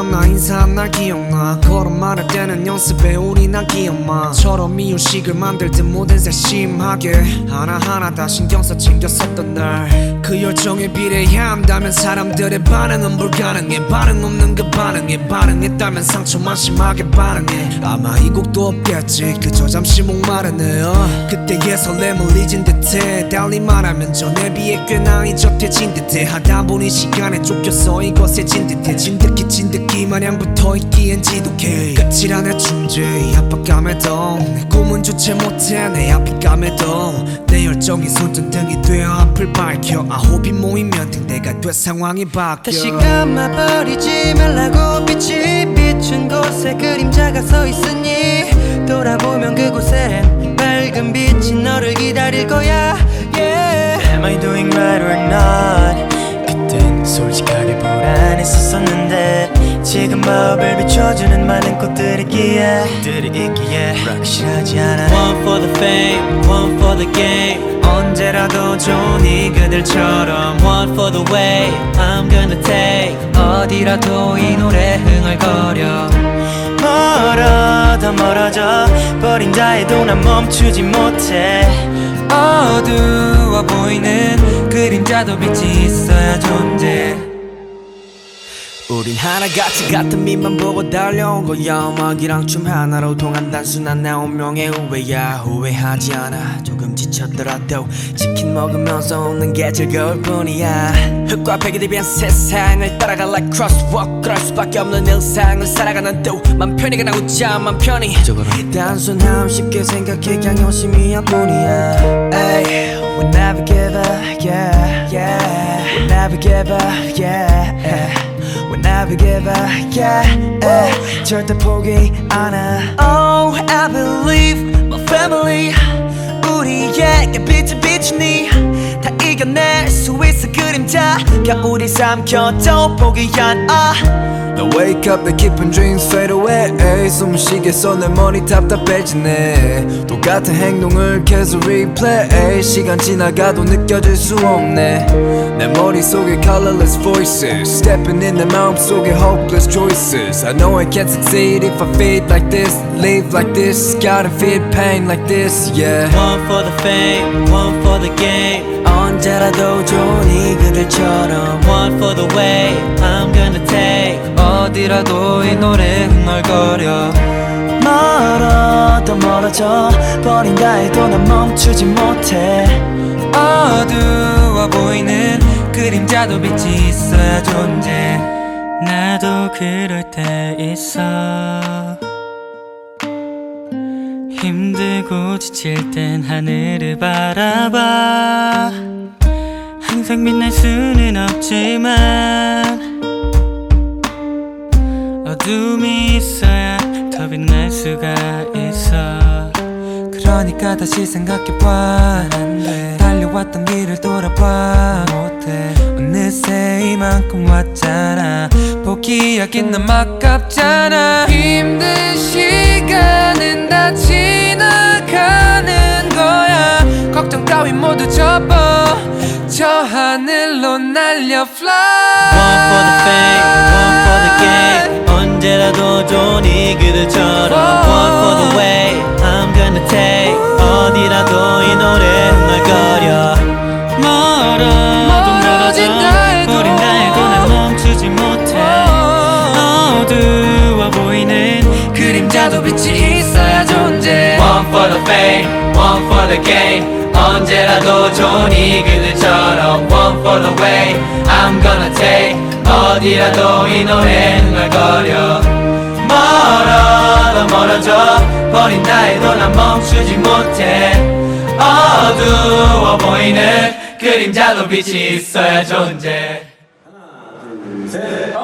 인사한 날 기억나. 걸음 말할 때는 연습해 우리 난 기억마처럼 이유식을 만들듯 모든 세심하게. 하나하나 다 신경 써 챙겼었던 날. 그 열정에 비례한다면 사람들의 반응은 불가능해. 반응 없는 그 반응에 반응했다면 상처만 심하게 반응해. 아마 이 곡도 없겠지. 그저 잠시 목마르네 어. 그때의 설렘을 잊은 듯해. 달리 말하면 전에 비해 꽤나 이젓해진 듯해. 하다 보니 시간에 쫓겨서 이곳에 진 듯해. 진득히 진득 히 마냥 붙어있기엔 지독해. 존재 이 압박감에도. 내 꿈은 주체 못해 내 앞이감에도. 내 열정이 손전등이 되어 앞을 밝혀. 아홉이 모이면 등대가 돼 상황이 바뀌어. 다시 감아버리지 말라고 빛이 비춘 곳에 그림자가 서 있으니 돌아보면 그곳에 밝은 빛이 너를 기다릴 거야. Yeah. Am I doing right or not 솔직하게 불안했었었는데 지금 마음을 비춰주는 많은 꽃들이 있기에 꽃들이 있기에 확실하지 않아. One for the fame, one for the game. 언제라도 좋으니 그들처럼 One for the way I'm gonna take. 어디라도 이 노래 흥얼거려. 멀어 더 멀어져 버린다 해도 난 멈추지 못해 어두워 보이는 그림자도 빛이 있어야 존재 우린 하나같이 같은 빛만 보고 달려온 거야 음악이랑 춤 하나로 통한 단순한 내 운명의 후회야 후회하지 않아. 조금 지쳤더라도 치킨 먹으면서 웃는 게 즐거울 뿐이야. 흙과 백이 대비한 세상을 따라가 like crosswalk 그럴 수밖에 없는 일상을 살아가는 또맘 편히 그냥 웃자 맘 편히. 단순함 쉽게 생각해 그냥 열심히 할 뿐이야. Ay, we never give up yeah yeah. We never give up yeah We never give up, yeah, yeah. 절대 포기 않아. Oh, I believe my family. 우리에게 빛을 비추니 다 이겨낼 수 있어 그림자 겨울이 삼켜도 포기 않아. Now wake up the 깊은 dreams fade away 에이, 숨을 쉬겠어 내 머리 답답해지네 똑같은 행동을 계속 replay 에이, 시간 지나가도 느껴질 수 없네 내 머릿속에 colorless voices Stepping in 내 마음속에 hopeless choices I know I can't succeed if I feel like this Live like this, gotta feel pain like this, yeah One for the fame, one for the game 언제라도 좋으니 그들처럼 One for the way I'm gonna take 어디라도 이 노래 흥얼거려 멀어 더 멀어져 버린다 해도 난 멈추지 못해 어두워 보이는 그림자도 빛이 있어야 존재 나도 그럴 때 있어 힘들고 지칠 땐 하늘을 바라봐 항상 빛날 수는 없지만 어둠이 있어야 더 빛날 수가 있어. 그러니까 다시 생각해봐 달려왔던 길을 돌아봐 못해. 어느새 이만큼 왔잖아. 포기하긴 너무 아깝잖아. 힘든 시간은 다 지나가는 거야. 걱정 따위 모두 접어 저 하늘로 날려 fly One for the fame, one for the game 언제라도 좋으니 그들처럼 One for the way I'm gonna take 어디라도 이 노래 흥얼거려 멀어도 멀어져 버린다 해도 난 멈추지 못해 어두워 보이는 그림자도 빛이 있어야 존재 One for the fame, one for the game. 언제라도 좋으니 그들처럼 One for the way. I'm gonna take 어디라도 이 노래 흥얼거려. 멀어 더 멀어져. 버린다 해도 난 멈추지 못해. 어두워 보이는 그림자도 빛이 있어야 존재. 셋,